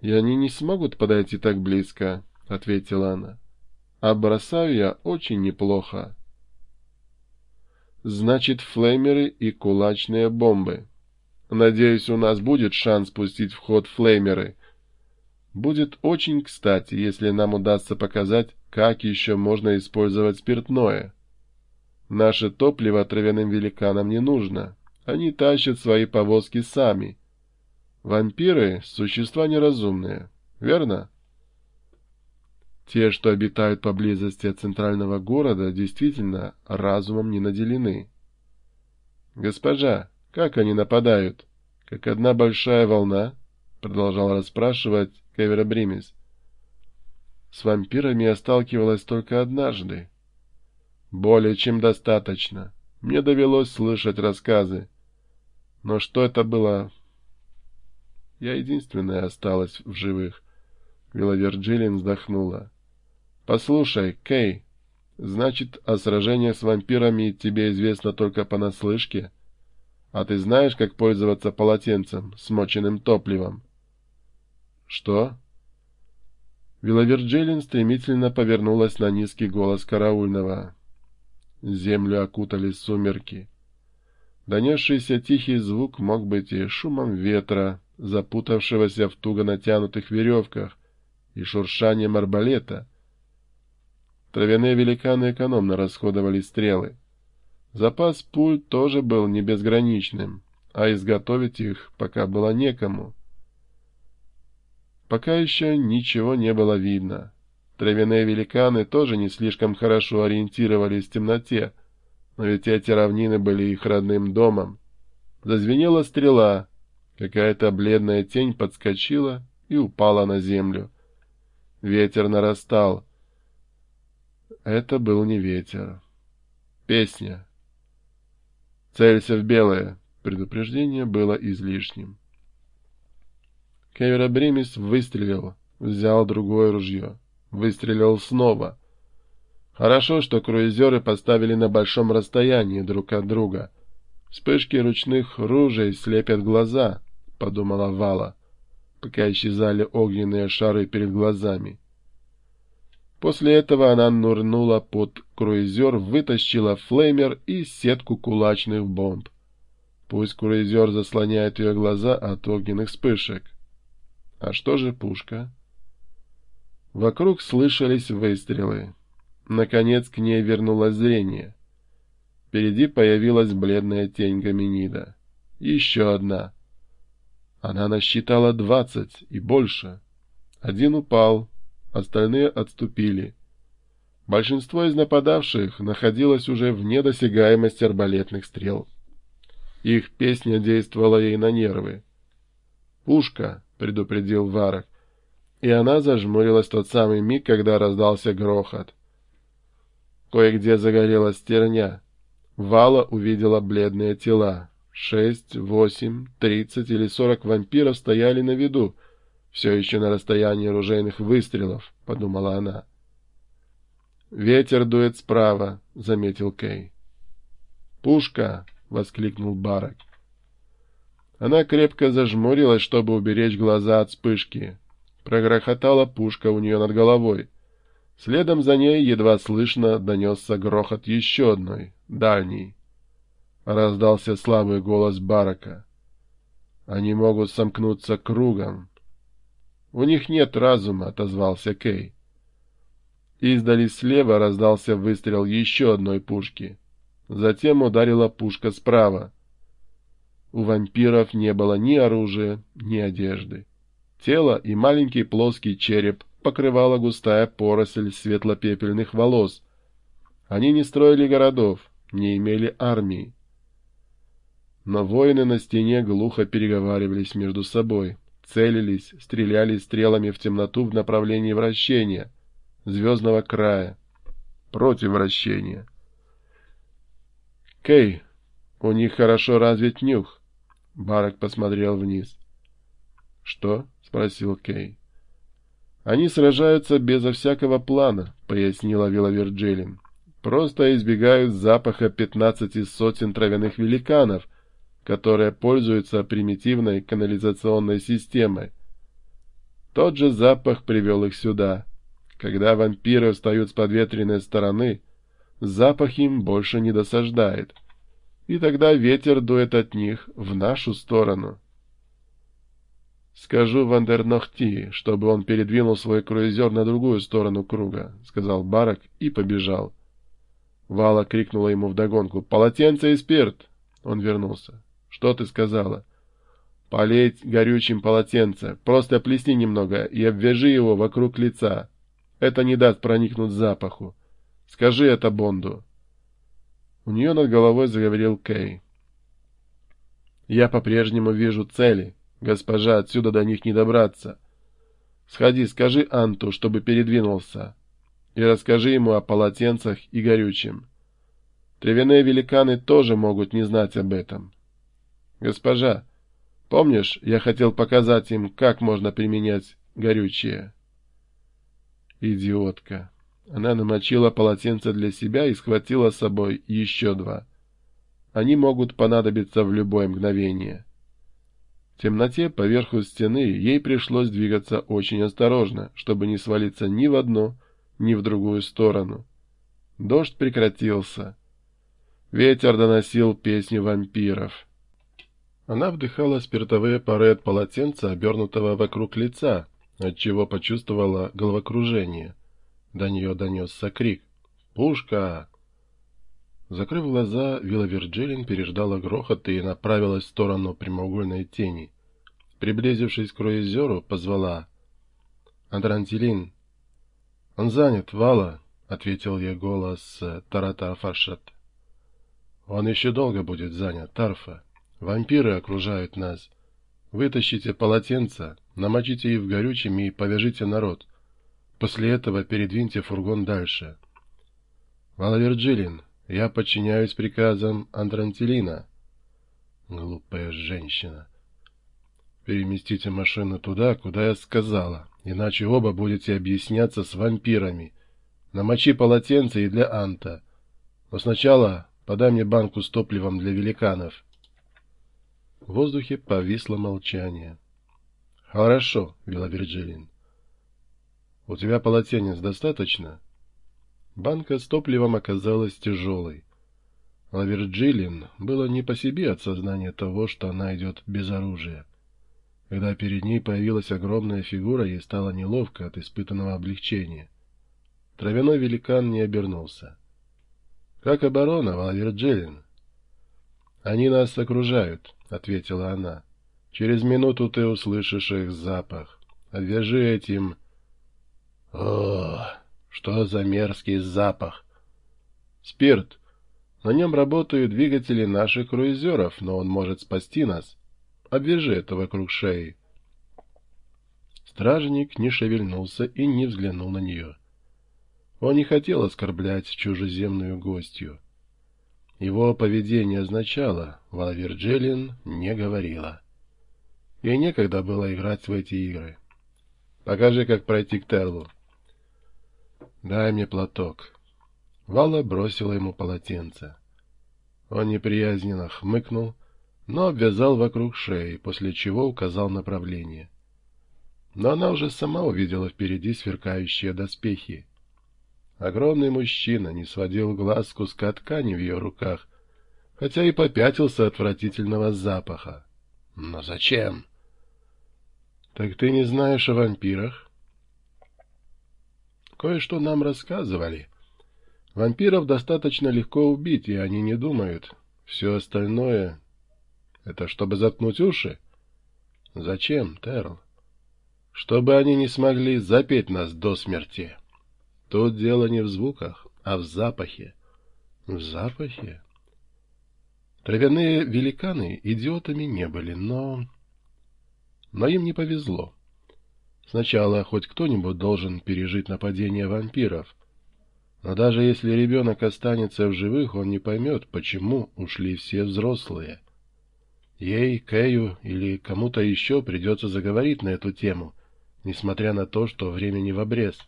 и они не смогут подойти так близко, — ответила она. — А бросаю я очень неплохо. Значит, флеймеры и кулачные бомбы. Надеюсь, у нас будет шанс пустить в ход флеймеры. Будет очень кстати, если нам удастся показать, как еще можно использовать спиртное. Наше топливо травяным великанам не нужно. Они тащат свои повозки сами. Вампиры — существа неразумные, верно? Те, что обитают поблизости от центрального города, действительно разумом не наделены. «Госпожа, как они нападают? Как одна большая волна?» — продолжал расспрашивать Кевера Бримис. «С вампирами я сталкивалась только однажды. Более чем достаточно. Мне довелось слышать рассказы. Но что это было? Я единственная осталась в живых. Вилла Вирджилин вздохнула. «Послушай, Кей, значит, о сражениях с вампирами тебе известно только понаслышке? А ты знаешь, как пользоваться полотенцем, смоченным топливом?» «Что?» Вилаверджилин стремительно повернулась на низкий голос караульного. Землю окутали сумерки. Донесшийся тихий звук мог быть и шумом ветра, запутавшегося в туго натянутых веревках, и шуршанием арбалета — Травяные великаны экономно расходовали стрелы. Запас пуль тоже был не безграничным, а изготовить их пока было некому. Пока еще ничего не было видно. Травяные великаны тоже не слишком хорошо ориентировались в темноте, но ведь эти равнины были их родным домом. Зазвенела стрела, какая-то бледная тень подскочила и упала на землю. Ветер нарастал, это был не ветер. Песня. «Целься в белое!» Предупреждение было излишним. Кевера Бримис выстрелил, взял другое ружье. Выстрелил снова. Хорошо, что круизеры поставили на большом расстоянии друг от друга. Вспышки ручных ружей слепят глаза, — подумала Вала, пока исчезали огненные шары перед глазами. После этого она нырнула под круизер, вытащила флеймер и сетку кулачных бомб. Пусть круизер заслоняет ее глаза от огненных вспышек. А что же пушка? Вокруг слышались выстрелы. Наконец к ней вернулось зрение. Впереди появилась бледная тень гоминида. Еще одна. Она насчитала двадцать и больше. Один упал, остальные отступили. Большинство из нападавших находилось уже вне досягаемости арбалетных стрел. Их песня действовала ей на нервы. «Пушка!» — предупредил Варок, и она зажмурилась в тот самый миг, когда раздался грохот. Кое-где загорелась стерня. Вала увидела бледные тела. Шесть, восемь, тридцать или сорок вампиров стояли на виду — все еще на расстоянии ружейных выстрелов, — подумала она. «Ветер дует справа», — заметил Кей. «Пушка!» — воскликнул Барак. Она крепко зажмурилась, чтобы уберечь глаза от вспышки. Прогрохотала пушка у нее над головой. Следом за ней едва слышно донесся грохот еще одной, дальней. Раздался слабый голос Барака. «Они могут сомкнуться кругом, «У них нет разума», — отозвался Кей. Издали слева раздался выстрел еще одной пушки. Затем ударила пушка справа. У вампиров не было ни оружия, ни одежды. Тело и маленький плоский череп покрывала густая поросль светло-пепельных волос. Они не строили городов, не имели армии. Но воины на стене глухо переговаривались между собой целились, стреляли стрелами в темноту в направлении вращения, звездного края, против вращения. «Кей, у них хорошо развит нюх», — Барак посмотрел вниз. «Что?» — спросил Кей. «Они сражаются безо всякого плана», — пояснила Вилаверджилин. «Просто избегают запаха пятнадцати сотен травяных великанов» которая пользуется примитивной канализационной системой. Тот же запах привел их сюда. Когда вампиры встают с подветренной стороны, запах им больше не досаждает. И тогда ветер дует от них в нашу сторону. «Скажу Вандернохти, чтобы он передвинул свой круизер на другую сторону круга», — сказал Барак и побежал. Вала крикнула ему вдогонку. «Полотенце и спирт!» Он вернулся. «Что ты сказала?» «Полить горючим полотенце. Просто плесни немного и обвяжи его вокруг лица. Это не даст проникнуть запаху. Скажи это Бонду». У нее над головой заговорил Кей. «Я по-прежнему вижу цели. Госпожа, отсюда до них не добраться. Сходи, скажи Анту, чтобы передвинулся, и расскажи ему о полотенцах и горючем. Травяные великаны тоже могут не знать об этом. Госпожа, помнишь, я хотел показать им, как можно применять горючее? Идиотка. Она намочила полотенце для себя и схватила с собой еще два. Они могут понадобиться в любое мгновение. В темноте поверху стены ей пришлось двигаться очень осторожно, чтобы не свалиться ни в одну, ни в другую сторону. Дождь прекратился. Ветер доносил песню вампиров. Она вдыхала спиртовые пары от полотенца, обернутого вокруг лица, отчего почувствовала головокружение. До нее донесся крик «Пушка!». Закрыв глаза, Вилла Вирджилин переждала грохот и направилась в сторону прямоугольной тени. Приблизившись к круизеру, позвала. «Андрантилин!» «Он занят, Вала!» — ответил ей голос э, Тарата Афашат. «Он еще долго будет занят, Тарфа. Вампиры окружают нас. Вытащите полотенца, намочите их в горючем и повяжите народ. После этого передвиньте фургон дальше». «Вала Вирджилин, я подчиняюсь приказам Андрантилина. Глупая женщина. Переместите машину туда, куда я сказала, иначе оба будете объясняться с вампирами. Намочи полотенце и для Анта. Но сначала подай мне банку с топливом для великанов. В воздухе повисло молчание. — Хорошо, — вела Вирджилин. — У тебя полотенец достаточно? — Банка с топливом оказалась тяжелой. А Вирджилин было не по себе от сознания того, что она идет без оружия. Когда перед ней появилась огромная фигура, ей стало неловко от испытанного облегчения. Травяной великан не обернулся. — Как оборона, Валверджилин? — Они нас окружают, — ответила она. — Через минуту ты услышишь их запах. Обвяжи этим... — О! Что за мерзкий запах? Спирт. На нем работают двигатели наших круизеров, но он может спасти нас. Обвяжи это вокруг шеи. Стражник не шевельнулся и не взглянул на нее. Он не хотел оскорблять чужеземную гостью. Его поведение означало, Валверджелин не говорила. Ей некогда было играть в эти игры. Покажи, как пройти к Терлу. «Дай мне платок». Вала бросила ему полотенце. Он неприязненно хмыкнул, но обвязал вокруг шеи, после чего указал направление. Но она уже сама увидела впереди сверкающие доспехи. Огромный мужчина не сводил глаз с куска ткани в ее руках, хотя и попятился отвратительного запаха. Но зачем? — Так ты не знаешь о вампирах? Кое-что нам рассказывали. Вампиров достаточно легко убить, и они не думают. Все остальное — это чтобы заткнуть уши? Зачем, Терл? Чтобы они не смогли запеть нас до смерти. Тут дело не в звуках, а в запахе. В запахе? Травяные великаны идиотами не были, но... Но им не повезло. Сначала хоть кто-нибудь должен пережить нападение вампиров. Но даже если ребенок останется в живых, он не поймет, почему ушли все взрослые. Ей, Кэю или кому-то еще придется заговорить на эту тему, несмотря на то, что времени в обрез.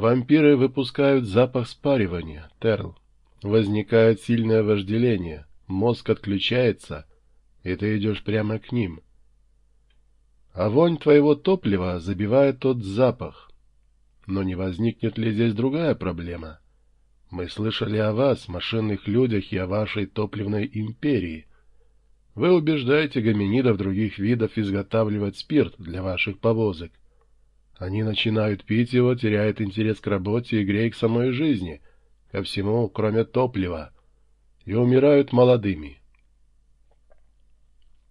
Вампиры выпускают запах спаривания, Терл. Возникает сильное вожделение, мозг отключается, и ты идешь прямо к ним — а вонь твоего топлива забивает тот запах. Но не возникнет ли здесь другая проблема? Мы слышали о вас, машинных людях, и о вашей топливной империи. Вы убеждаете гоминидов других видов изготавливать спирт для ваших повозок. Они начинают пить его, теряют интерес к работе и грей к самой жизни, ко всему, кроме топлива, и умирают молодыми.